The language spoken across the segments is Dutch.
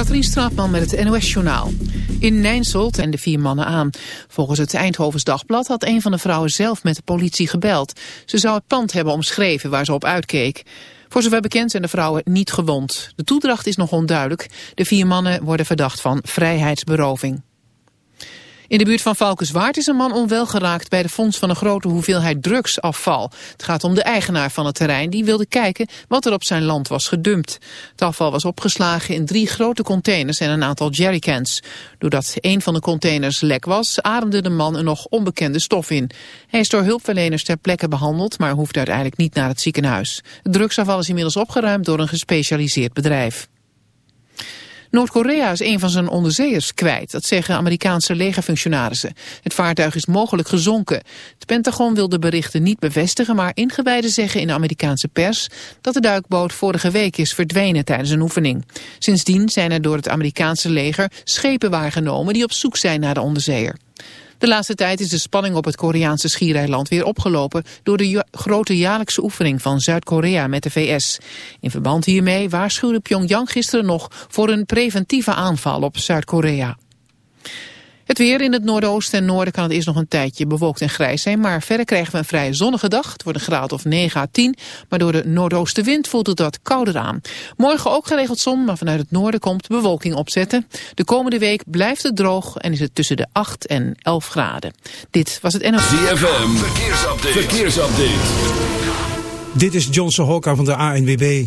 Katrien Straatman met het NOS-journaal. In Nijnselt en de vier mannen aan. Volgens het Eindhovens Dagblad had een van de vrouwen zelf met de politie gebeld. Ze zou het pand hebben omschreven waar ze op uitkeek. Voor zover bekend zijn de vrouwen niet gewond. De toedracht is nog onduidelijk. De vier mannen worden verdacht van vrijheidsberoving. In de buurt van Valkenswaard is een man onwel geraakt bij de fonds van een grote hoeveelheid drugsafval. Het gaat om de eigenaar van het terrein die wilde kijken wat er op zijn land was gedumpt. Het afval was opgeslagen in drie grote containers en een aantal jerrycans. Doordat een van de containers lek was, ademde de man een nog onbekende stof in. Hij is door hulpverleners ter plekke behandeld, maar hoeft uiteindelijk niet naar het ziekenhuis. Het drugsafval is inmiddels opgeruimd door een gespecialiseerd bedrijf. Noord-Korea is een van zijn onderzeeërs kwijt. Dat zeggen Amerikaanse legerfunctionarissen. Het vaartuig is mogelijk gezonken. Het Pentagon wil de berichten niet bevestigen... maar ingewijden zeggen in de Amerikaanse pers... dat de duikboot vorige week is verdwenen tijdens een oefening. Sindsdien zijn er door het Amerikaanse leger schepen waargenomen... die op zoek zijn naar de onderzeeër. De laatste tijd is de spanning op het Koreaanse schiereiland weer opgelopen door de grote jaarlijkse oefening van Zuid-Korea met de VS. In verband hiermee waarschuwde Pyongyang gisteren nog voor een preventieve aanval op Zuid-Korea. Het weer in het noordoosten en noorden kan het eerst nog een tijdje bewolkt en grijs zijn. Maar verder krijgen we een vrij zonnige dag. Het wordt een graad of 9 à 10. Maar door de noordoostenwind voelt het wat kouder aan. Morgen ook geregeld zon, maar vanuit het noorden komt bewolking opzetten. De komende week blijft het droog en is het tussen de 8 en 11 graden. Dit was het NOS. ZFM, verkeersupdate. verkeersupdate. Dit is Johnson Hokka van de ANWB.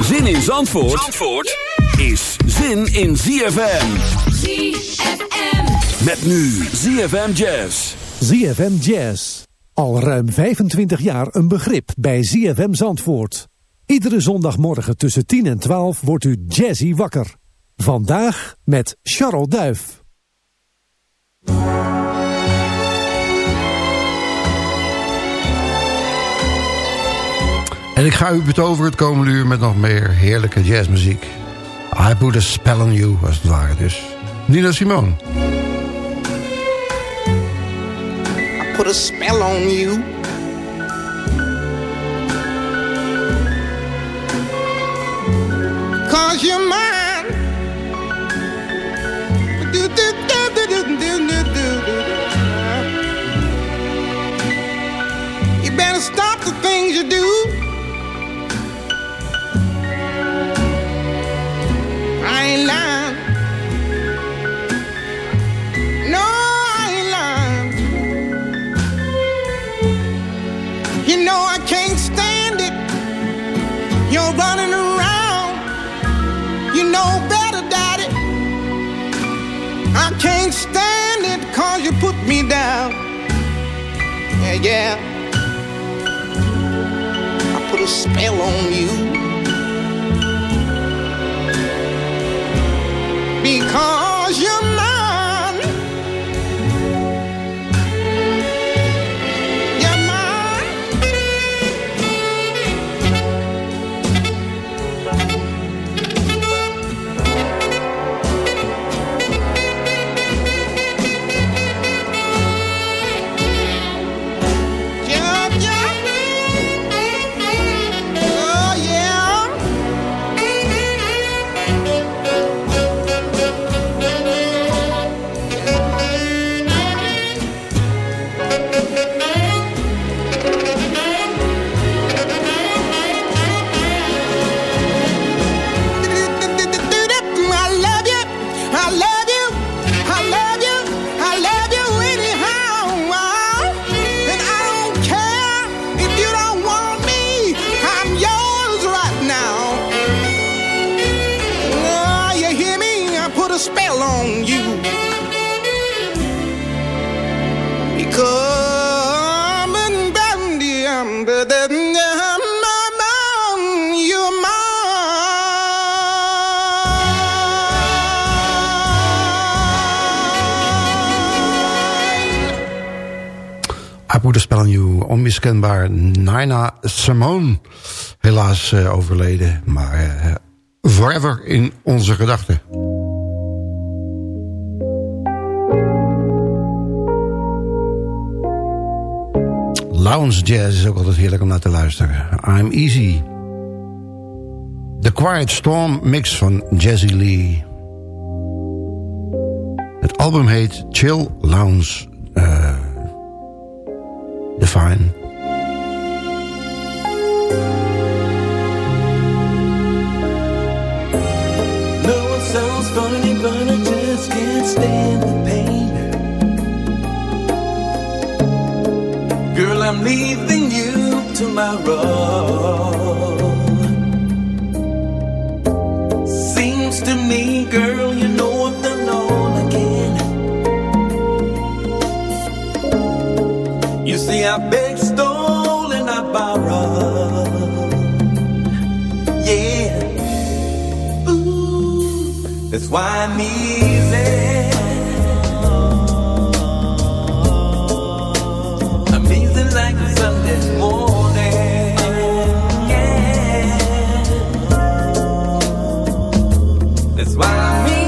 Zin in Zandvoort, Zandvoort is zin in ZFM. ZFM. Met nu ZFM Jazz. ZFM Jazz. Al ruim 25 jaar een begrip bij ZFM Zandvoort. Iedere zondagmorgen tussen 10 en 12 wordt u jazzy wakker. Vandaag met Charles Duif. En ik ga u betoveren het komende uur met nog meer heerlijke jazzmuziek. I put a spell on you, als het ware dus. Nina Simone. put a spell on you. Cause you're mine. Down. Yeah, yeah. I put a spell on you. Because Put. Onmiskenbaar Nina Simone. Helaas eh, overleden, maar eh, forever in onze gedachten. Lounge jazz is ook altijd heerlijk om naar te luisteren. I'm Easy. The Quiet Storm mix van Jazzy Lee. Het album heet Chill Lounge Define. No, it sounds funny, but I just can't stand the pain. Girl, I'm leaving you tomorrow. Seems to me, girl, see, I beg, stole, and I borrow. Yeah. Ooh, That's why I'm easy. I'm easy like Sunday morning. Yeah. That's why I'm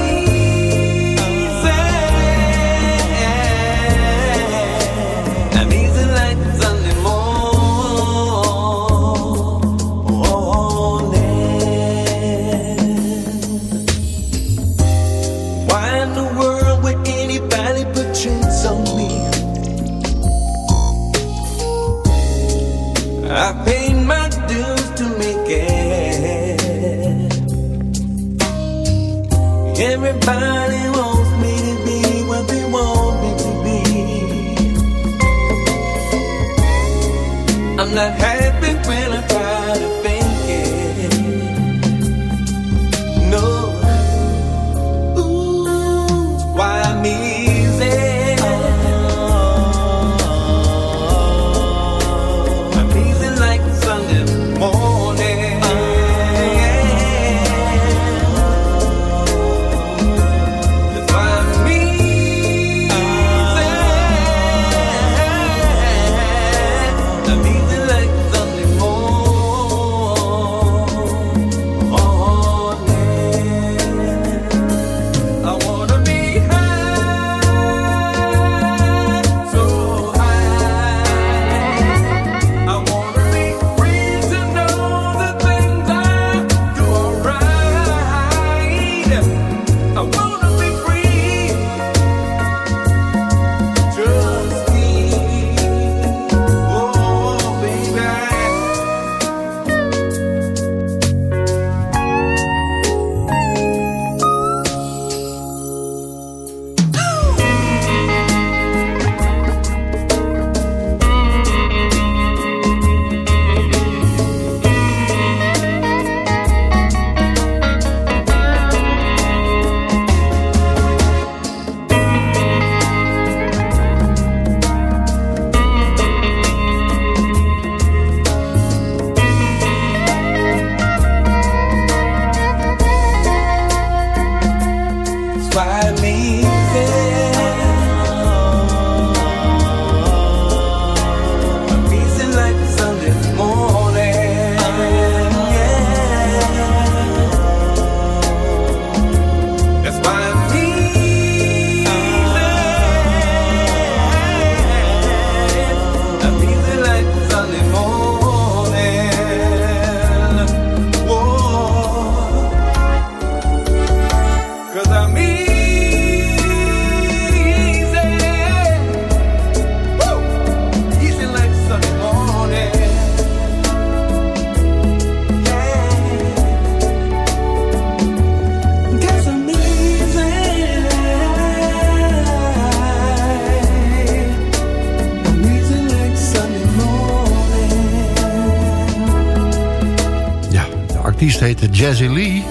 artiest heette Jazzy Lee.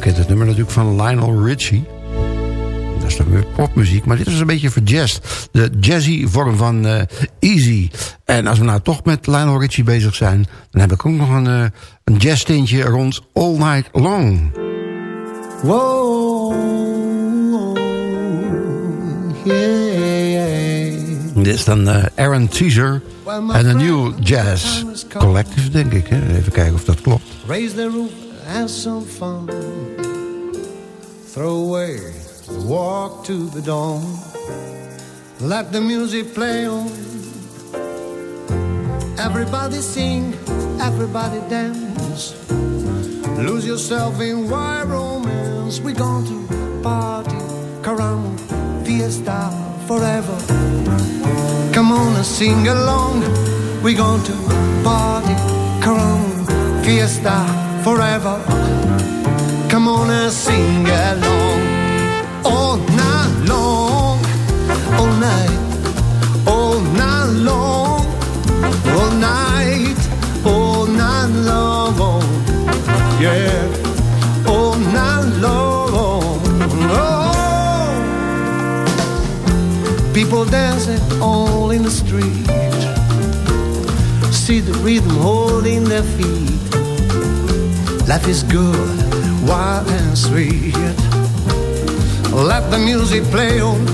kent het nummer natuurlijk van Lionel Richie. Dat is dan weer popmuziek, maar dit is een beetje verjazzed. De jazzy vorm van eh, Easy. En als we nou toch met Lionel Richie bezig zijn... dan heb ik ook nog een, uh, een jazztintje rond All Night Long. Yeah. Dit is dan uh, Aaron Teaser en een nieuw jazz collective, denk ik. Hè? Even kijken of dat klopt. Raise the roof, have some fun. Throw away the walk to the dawn. Let the music play on. Everybody sing, everybody dance. Lose yourself in wild romance. We're going to party, caramba, fiesta forever. Come on and sing along. We're going to party, caramba, fiesta forever. Come on and sing along. All night long, all night, all night long, all night, all night long. Yeah, all night long. Oh. People dancing all in the street. See the rhythm holding their feet. Life is good, wild and sweet. Let the music play on.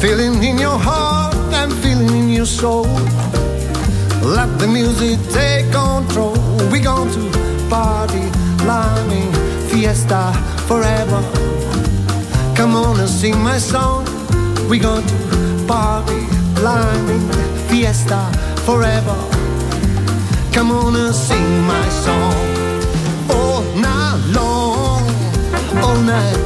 Feeling in your heart and feeling in your soul. Let the music take control. We're going to party, climbing, fiesta forever. Come on and sing my song. We're going to party, climbing, fiesta forever. Come on and sing my song. All night long, all night,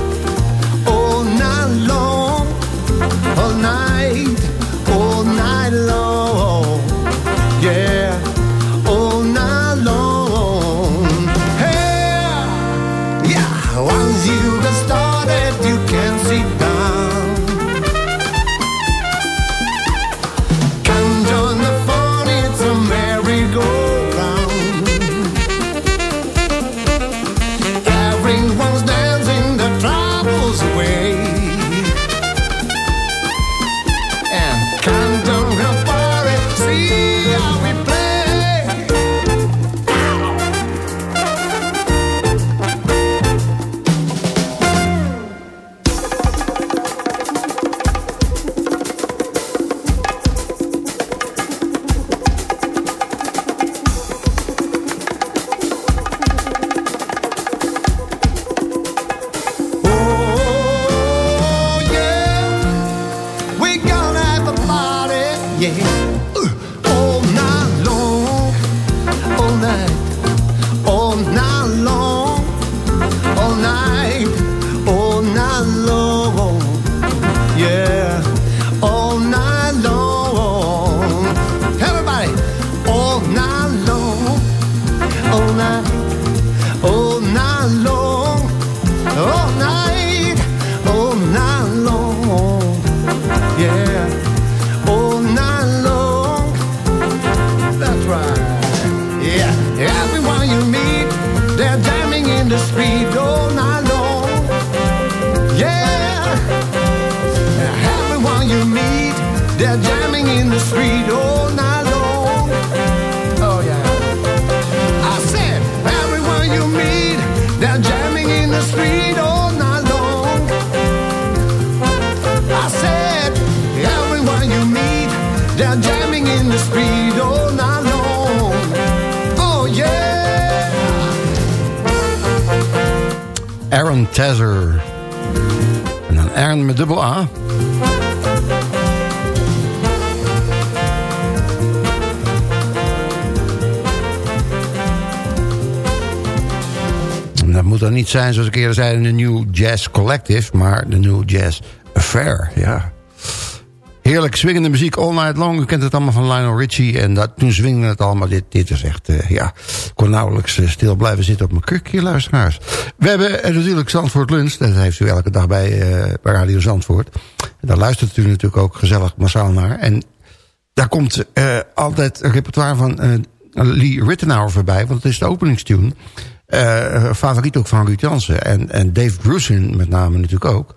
Aaron Tezer. En dan Aaron met dubbel A. En Dat moet dan niet zijn, zoals ik eerder zei, de New Jazz Collective... maar de New Jazz Affair, ja. Heerlijk swingende muziek all night long. U kent het allemaal van Lionel Richie. En dat, toen swingde het allemaal. Dit, dit is echt, eh, ja... Kon nauwelijks eh, stil blijven zitten op mijn krukje, luisteraars. We hebben eh, natuurlijk Zandvoort Lunch. Dat heeft u elke dag bij, bij Radio Zandvoort. En daar luistert u natuurlijk ook gezellig massaal naar. En daar komt altijd een repertoire van Lee Rittenauer voorbij. Want het is de openingstune. Favoriet ook van Ruud Jansen. En, en Dave Grusin met name natuurlijk ook.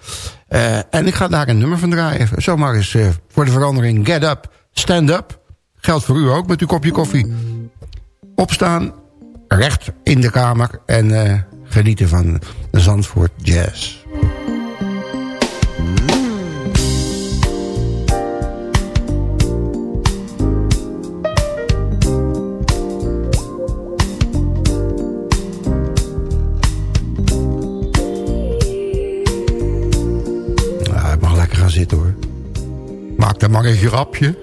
Eh, en ik ga daar een nummer van draaien. Zomaar eens eh, voor de verandering. Get up, stand up. Geldt voor u ook met uw kopje koffie. Opstaan, recht in de kamer. En eh, genieten van Zandvoort Jazz. Dan maar een grapje.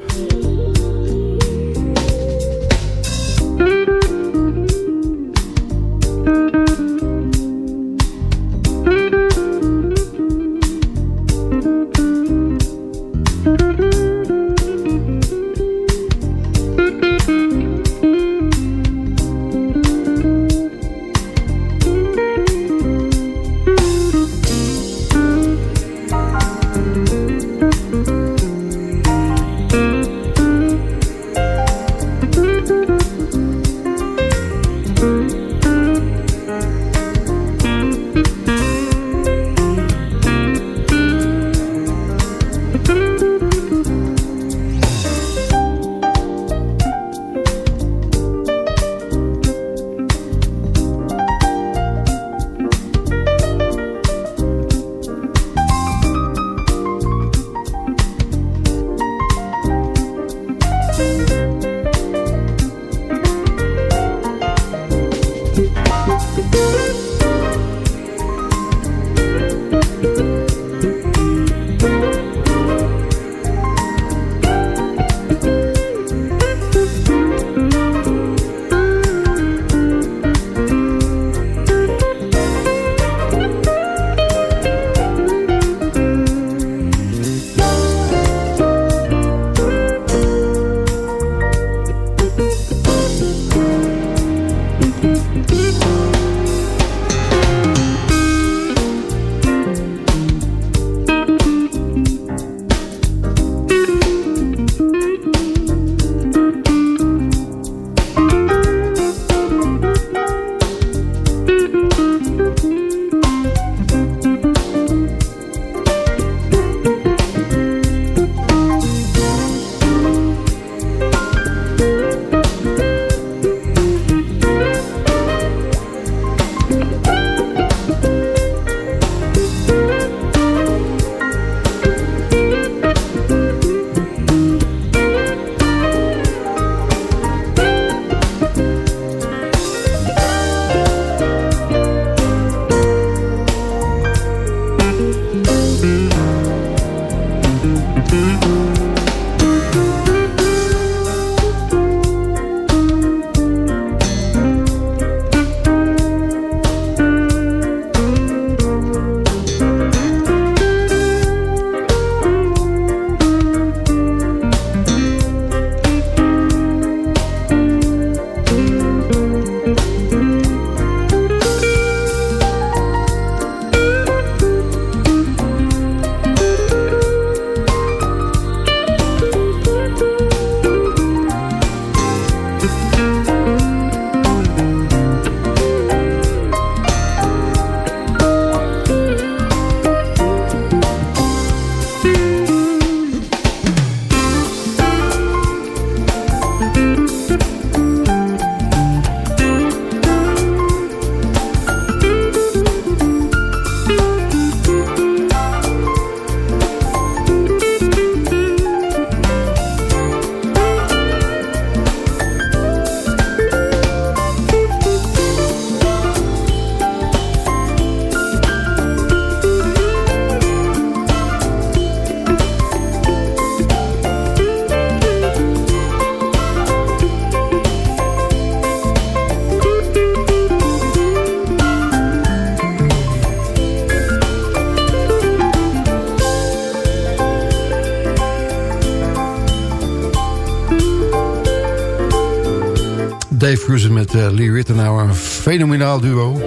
Met eh, Lee Rittenauer. Een fenomenaal duo.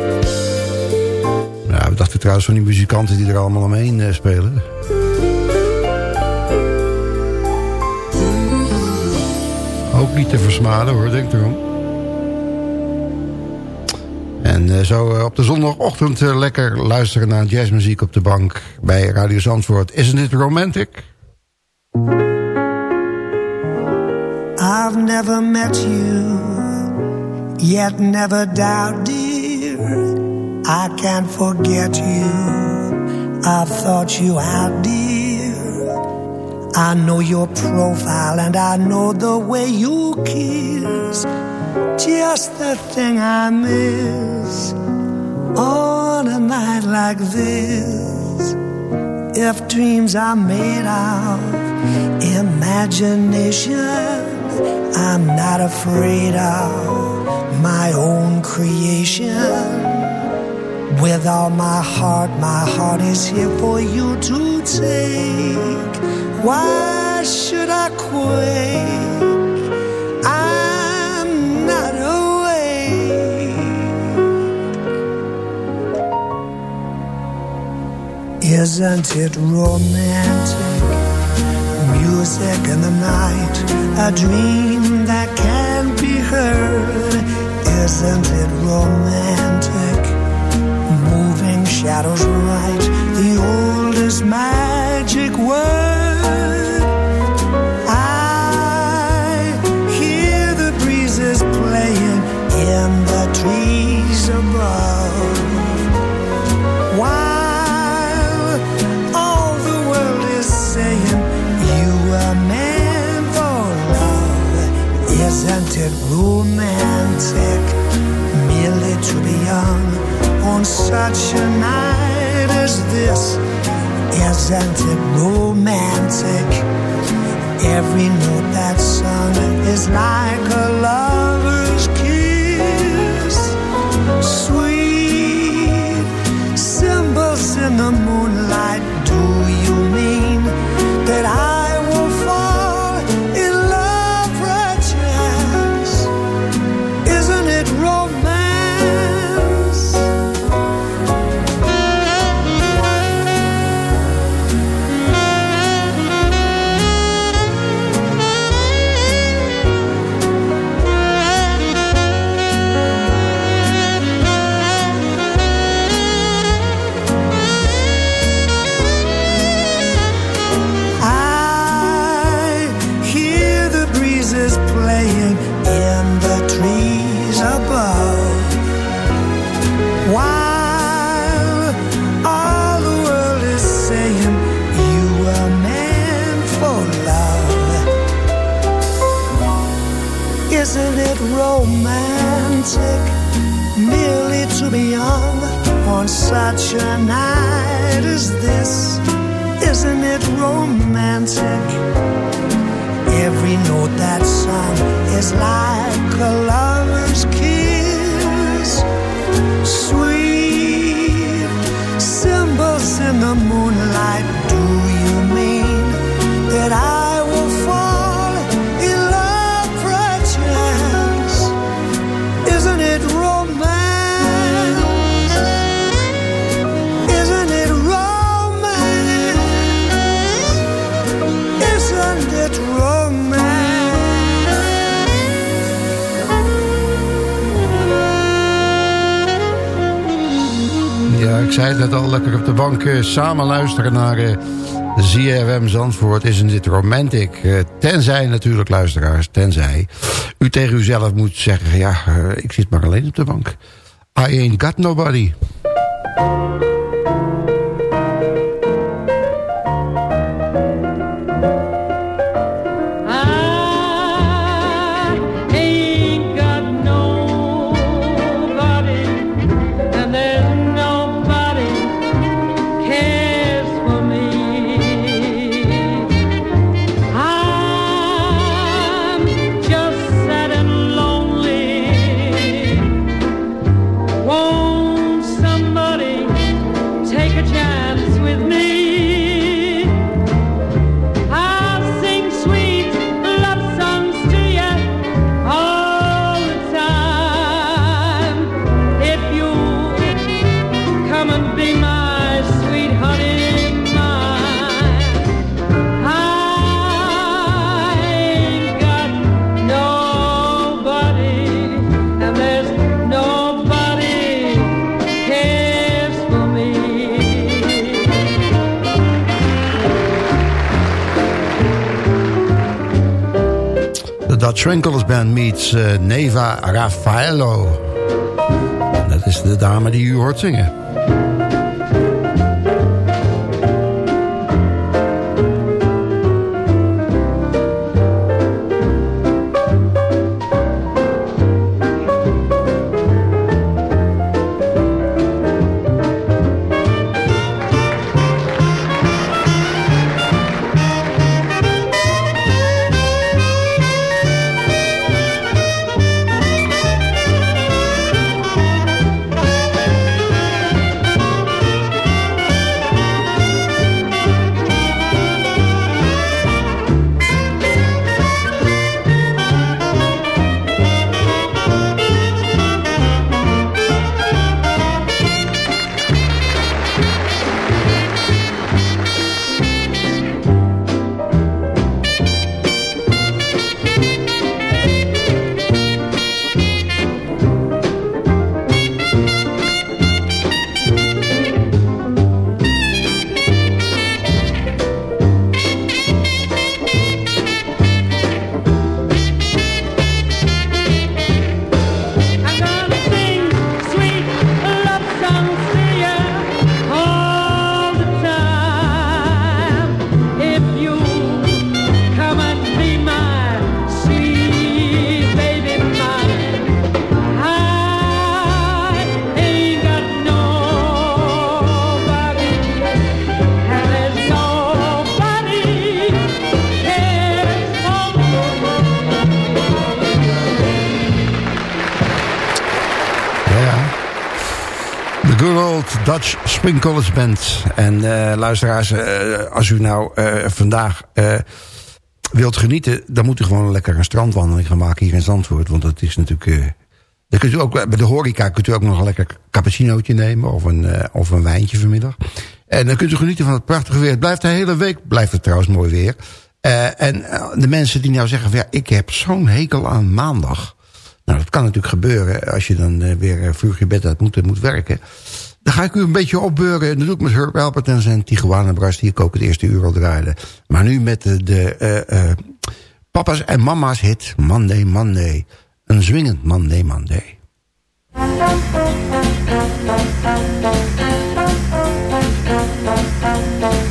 Ja, we dachten trouwens van die muzikanten die er allemaal omheen eh, spelen. Ook niet te versmaden hoor, denk erom. En eh, zo op de zondagochtend lekker luisteren naar jazzmuziek op de bank bij Radio Zandvoort. Isn't it romantic? I've never met you, yet never doubt, dear. I can't forget you. I've thought you out, dear. I know your profile and I know the way you kiss. Just the thing I miss on a night like this. If dreams are made of imagination, I'm not afraid of my own creation. With all my heart, my heart is here for you to take. Why should I quake? I'm not awake. Isn't it romantic? Music in the night, a dream that can't be heard. Isn't it romantic? Moving shadows right, the oldest magic word. I hear the breezes playing in the trees above. While all the world is saying you for love, isn't it romantic young on such a night as this? Isn't it romantic? Every note that's sung is like a lover's such a night as this? Isn't it romantic? Every note that's sung is like a lover's kiss. Ik zei net al, lekker op de bank eh, samen luisteren naar eh ZFM Zandvoort. Isn't dit romantic? Eh, tenzij natuurlijk, luisteraars, tenzij u tegen uzelf moet zeggen... ja, ik zit maar alleen op de bank. I ain't got nobody. Dutch Winkles Band meets eh, Neva Raffaello. Dat is de dame die u hoort zingen. Dutch Spring College Band. En eh, luisteraars, eh, als u nou eh, vandaag wilt genieten... dan moet u gewoon lekker een strandwandeling gaan maken hier in Zandvoort. Want dat is natuurlijk... dan kunt u ook, bij de horeca kunt u ook nog een lekker cappuccinootje nemen... of een, of een wijntje vanmiddag. En dan kunt u genieten van het prachtige weer. Het blijft de hele week, blijft het trouwens mooi weer. En de mensen die nou zeggen... Ja, ik heb zo'n hekel aan maandag... Nou, dat kan natuurlijk gebeuren als je dan weer vroeg je bed uit moet en moet werken. Dan ga ik u een beetje opbeuren. En dat doe ik met Herb Alpert en zijn Tijuana Brass... die ik ook het eerste uur al draaide. Maar nu met de, de eh, eh, papa's en mama's hit Monday, Monday. Een zwingend Monday, Monday. Thank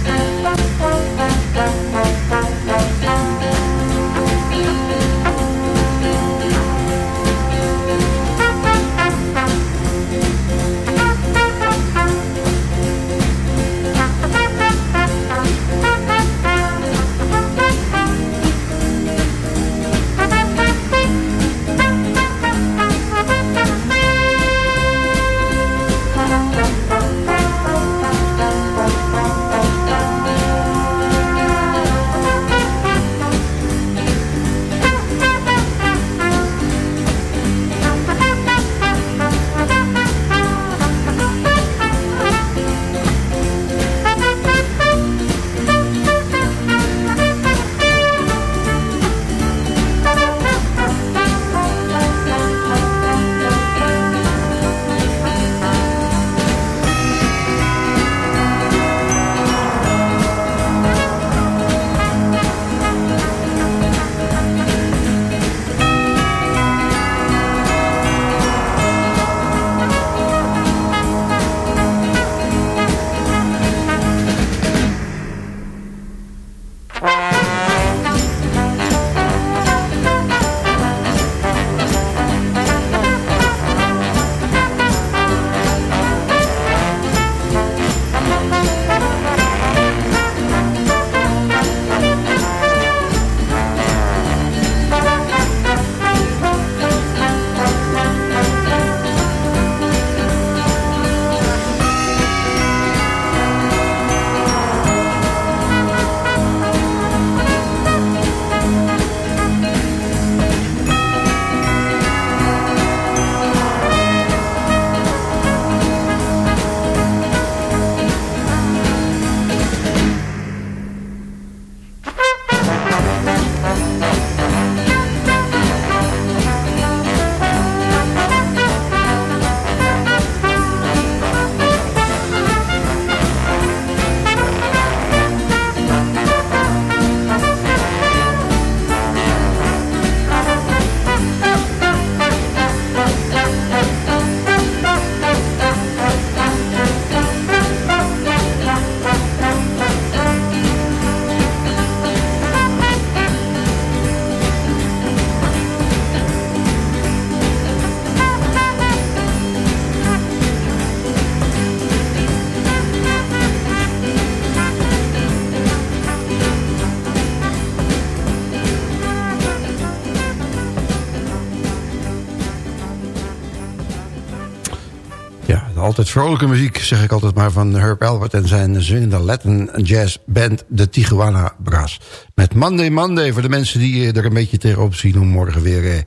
Altijd vrolijke muziek, zeg ik altijd maar, van Herb Albert... en zijn zwingende Latin jazz band, de Tijuana Brass. Met Monday Monday, voor de mensen die eh, er een beetje tegenop zien... om morgen weer eh,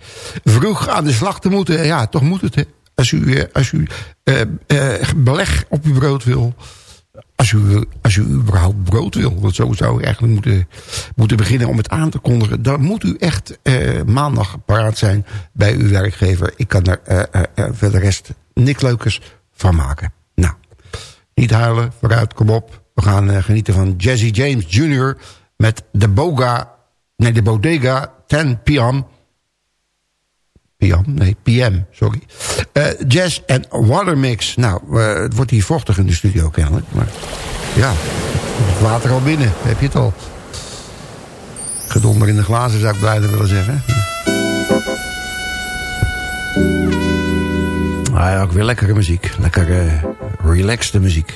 vroeg aan de slag te moeten. Ja, toch moet het. Als u, eh, als u eh, eh, beleg op uw brood wil... Als u, als u überhaupt brood wil, want zo zou u eigenlijk moeten, moeten beginnen om het aan te kondigen. Dan moet u echt eh, maandag paraat zijn bij uw werkgever. Ik kan er eh, eh, voor de rest niks leukers van maken. Nou, niet huilen, vooruit, kom op. We gaan eh, genieten van Jazzy James Jr. met de Boga, nee de Bodega 10 PM. PM, nee, PM, sorry. Eh, jazz en Watermix. Nou, eh, het wordt hier vochtig in de studio kennelijk. Maar ja, het water al binnen, heb je het al. Gedonder in de glazen zou ik blijven willen zeggen. Ja, ook weer lekkere muziek. Lekker eh relaxte muziek.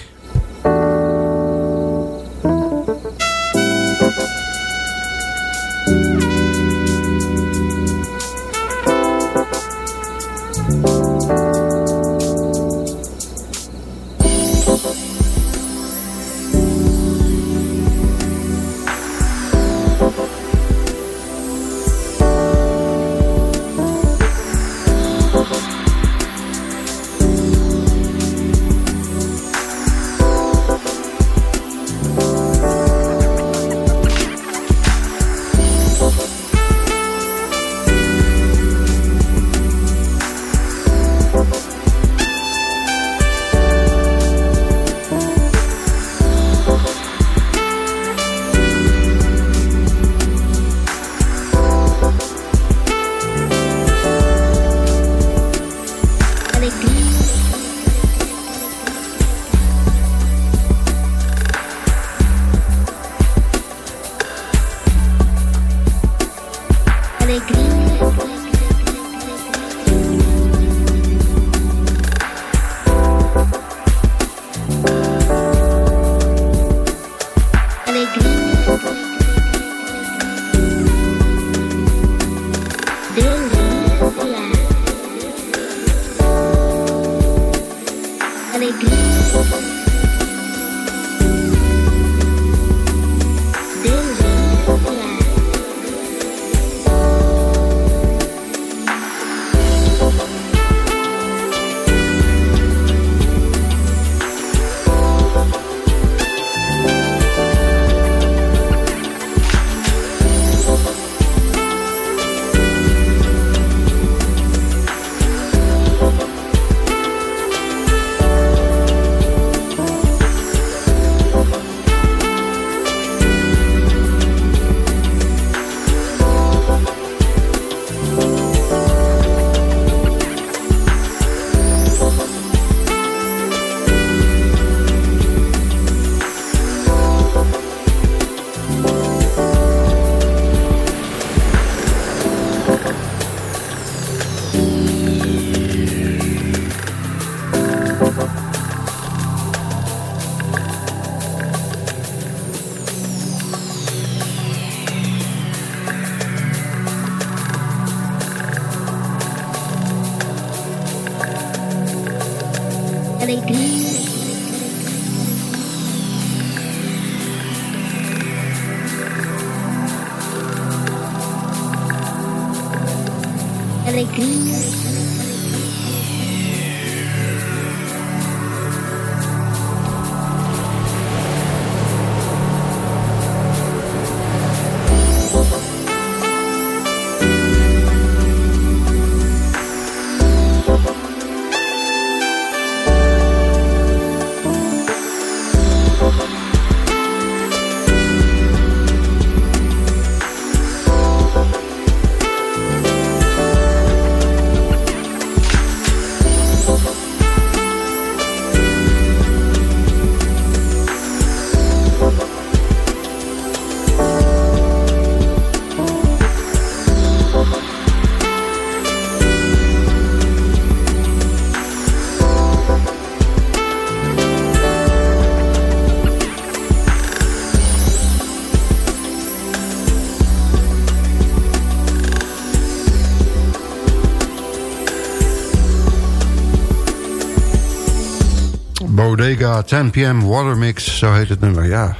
Vega 10 PM Water Mix, zo heet het nummer, ja.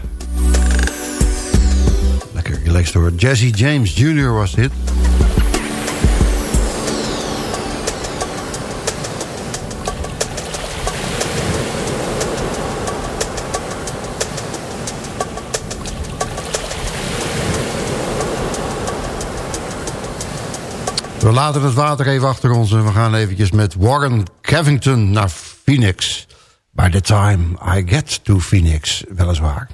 Lekker relaxed hoor. Jesse James Jr. was dit. We laten het water even achter ons en we gaan eventjes met Warren Cavington naar Phoenix. By the time I get to Phoenix, weliswaar.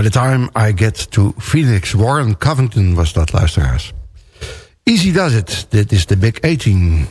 By the time I get to Phoenix, Warren Covington was dat, luisteraars. Easy does it. Dit is de Big 18.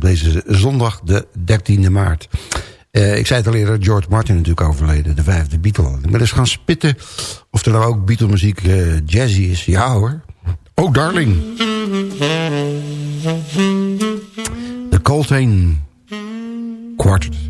deze zondag de 13e maart. Eh, ik zei het al eerder, George Martin natuurlijk overleden, de vijfde Beatle. Ik ben eens gaan spitten of er nou ook Beatle-muziek eh, jazzy is. Ja hoor. Oh, darling. De Coltrane Quartet.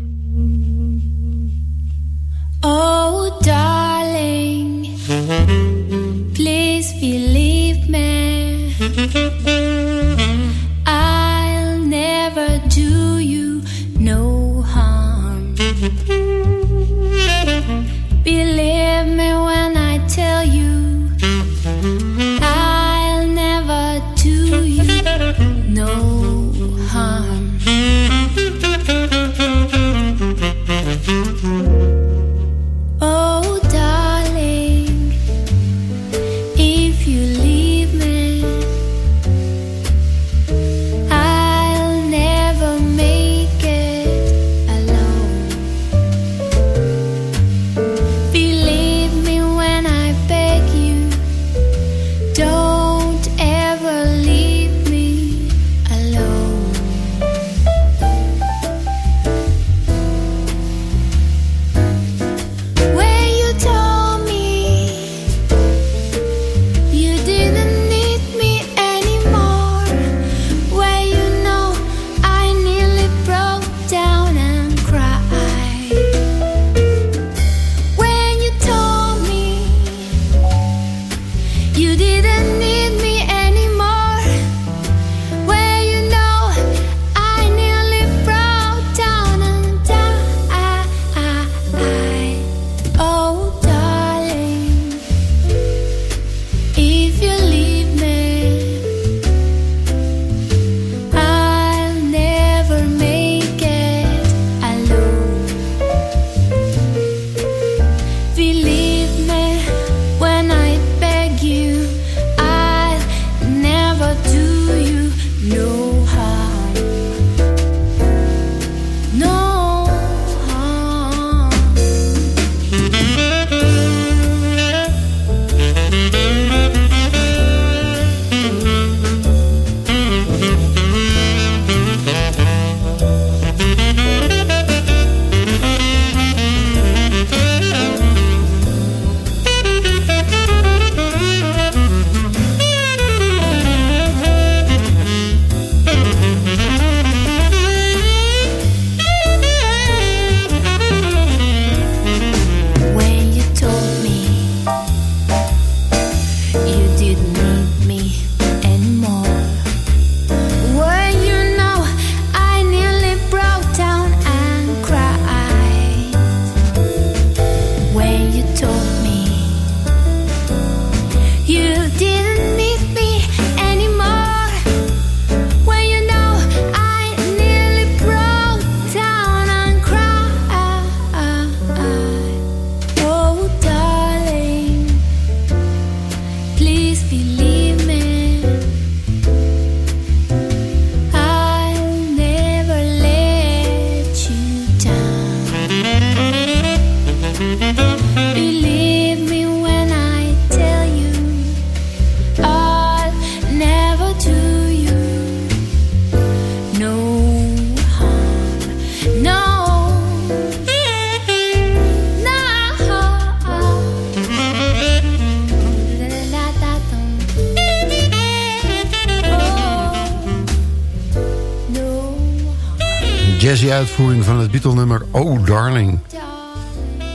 jazzy uitvoering van het Beatle-nummer Oh Darling.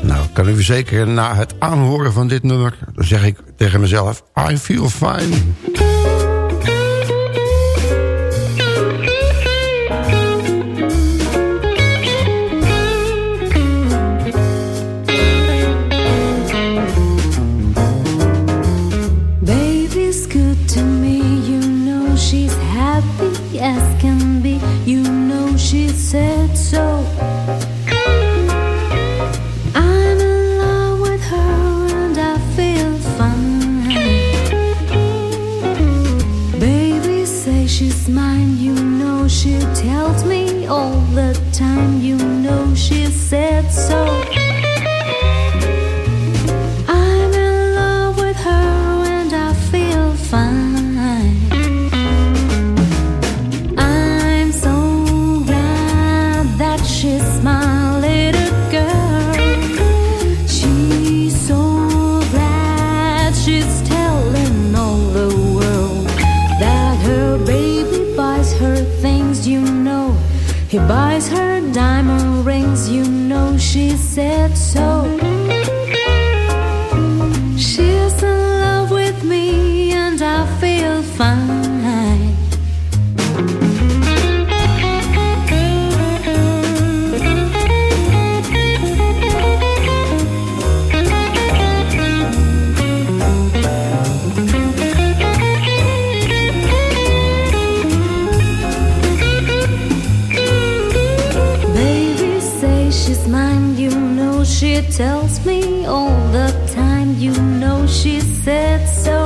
Nou, kan u verzekeren na het aanhoren van dit nummer... zeg ik tegen mezelf, I feel fine. ser. she's mine, you know she tells me all the time, you know she said so.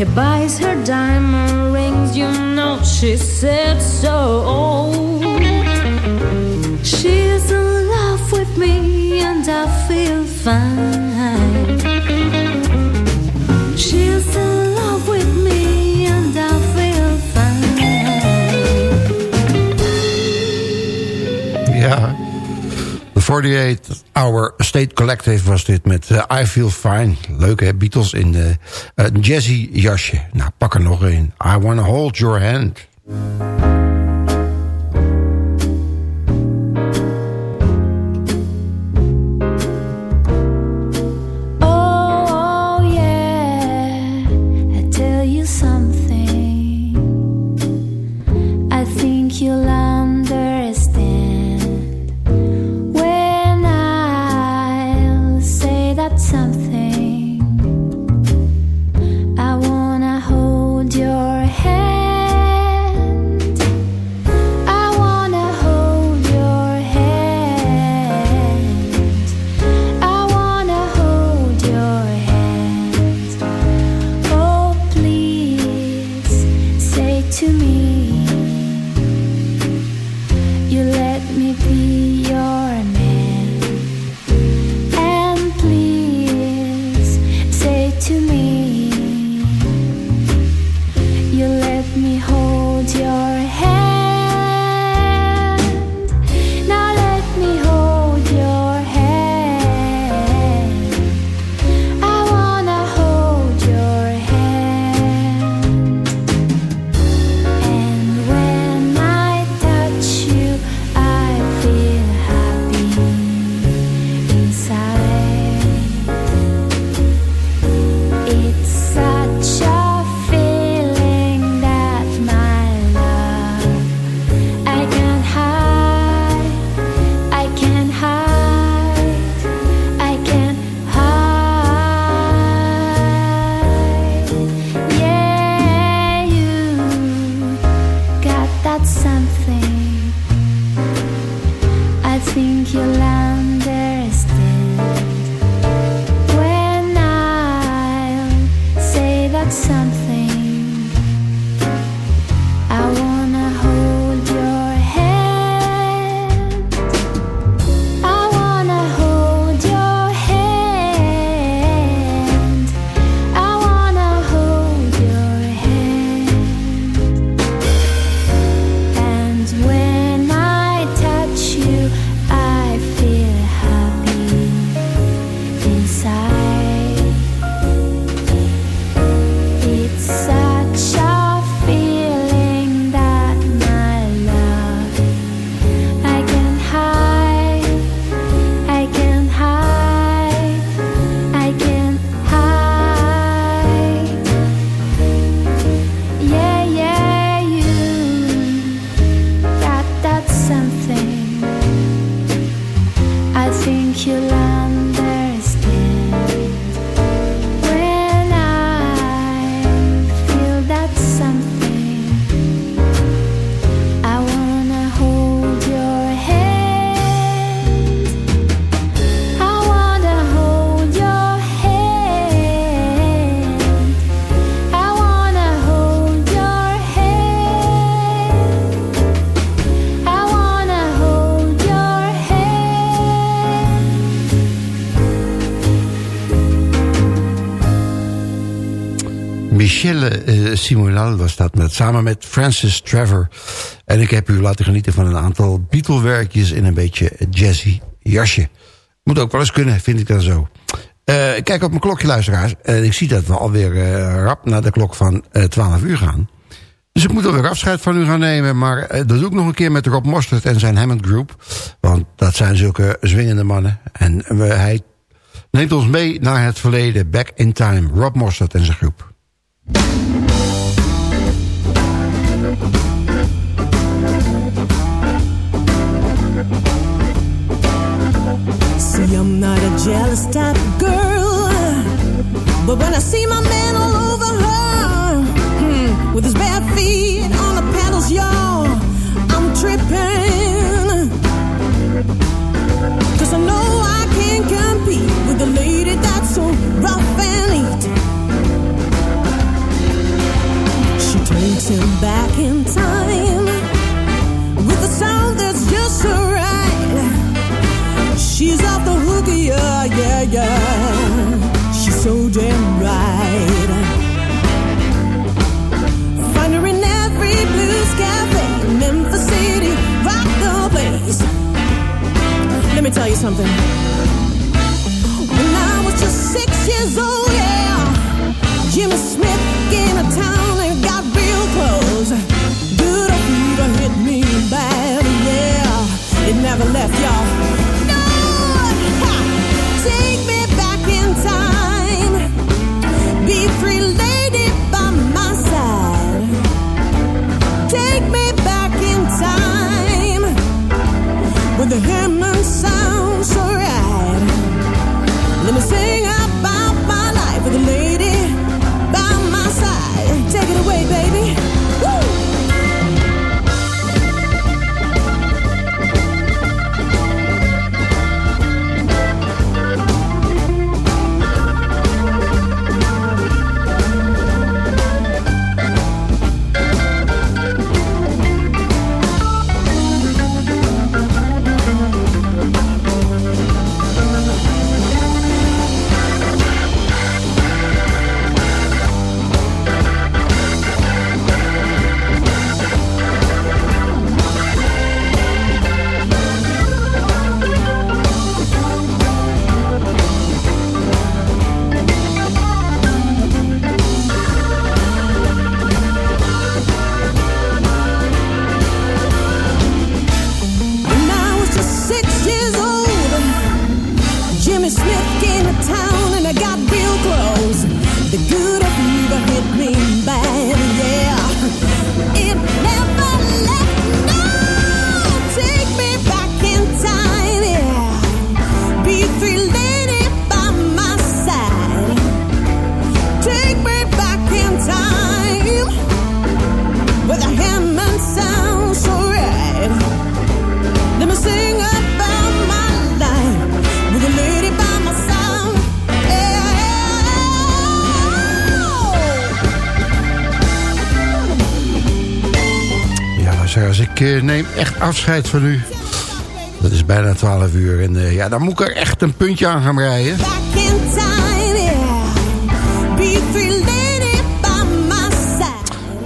He buys her diamond rings, you know she said so. She's in love with me and I feel fine. She's in love with me and I feel fine. Yeah. The 48 Our State Collective was dit met eh, I Feel Fine. Leuk hè, Beatles in de uh, jazzy jasje. Nou, pak er nog een. I Wanna Hold Your Hand. me. Was dat, met, samen met Francis Trevor. En ik heb u laten genieten van een aantal Beatle-werkjes in een beetje jazzy jasje. Moet ook wel eens kunnen, vind ik dan zo. Eh, kijk op mijn klokje, luisteraars. En ik zie dat we alweer eh, rap naar de klok van eh 12 uur gaan. Dus ik moet alweer afscheid van u gaan nemen. Maar dat doe ik nog een keer met Rob Mostert en zijn Hammond Group. Want dat zijn zulke zwingende mannen. En we, hij neemt ons mee naar het verleden. Back in time. Rob Mostert en zijn groep. I'm not a jealous type of girl. But when I see my man all over her, hmm, with his bare feet on the pedals, y'all, I'm tripping. Cause I know I can't compete with a lady that's so rough and neat. She takes him back in time something. slipped a town. Ik eh, neem echt afscheid van u. Dat is bijna 12 uur. En eh, ja, dan moet ik er echt een puntje aan gaan rijden.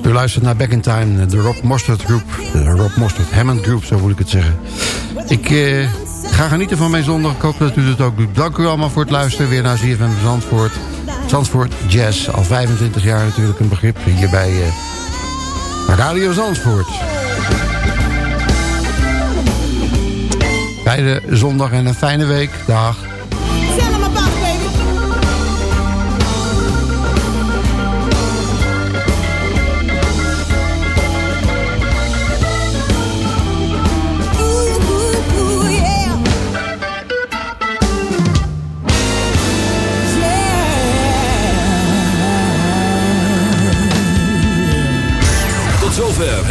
U luistert naar Back in Time, de Rob Mostert Groep. De Rob Mostert Hammond Group, zo moet ik het zeggen. Ik eh, ga genieten van mijn zondag. Ik hoop dat u het ook doet. Dank u allemaal voor het luisteren. Weer naar ZFM Zandvoort. Zandvoort Jazz. Al 25 jaar natuurlijk een begrip hier bij eh, Radio Zandvoort. Fijne zondag en een fijne week. Dag.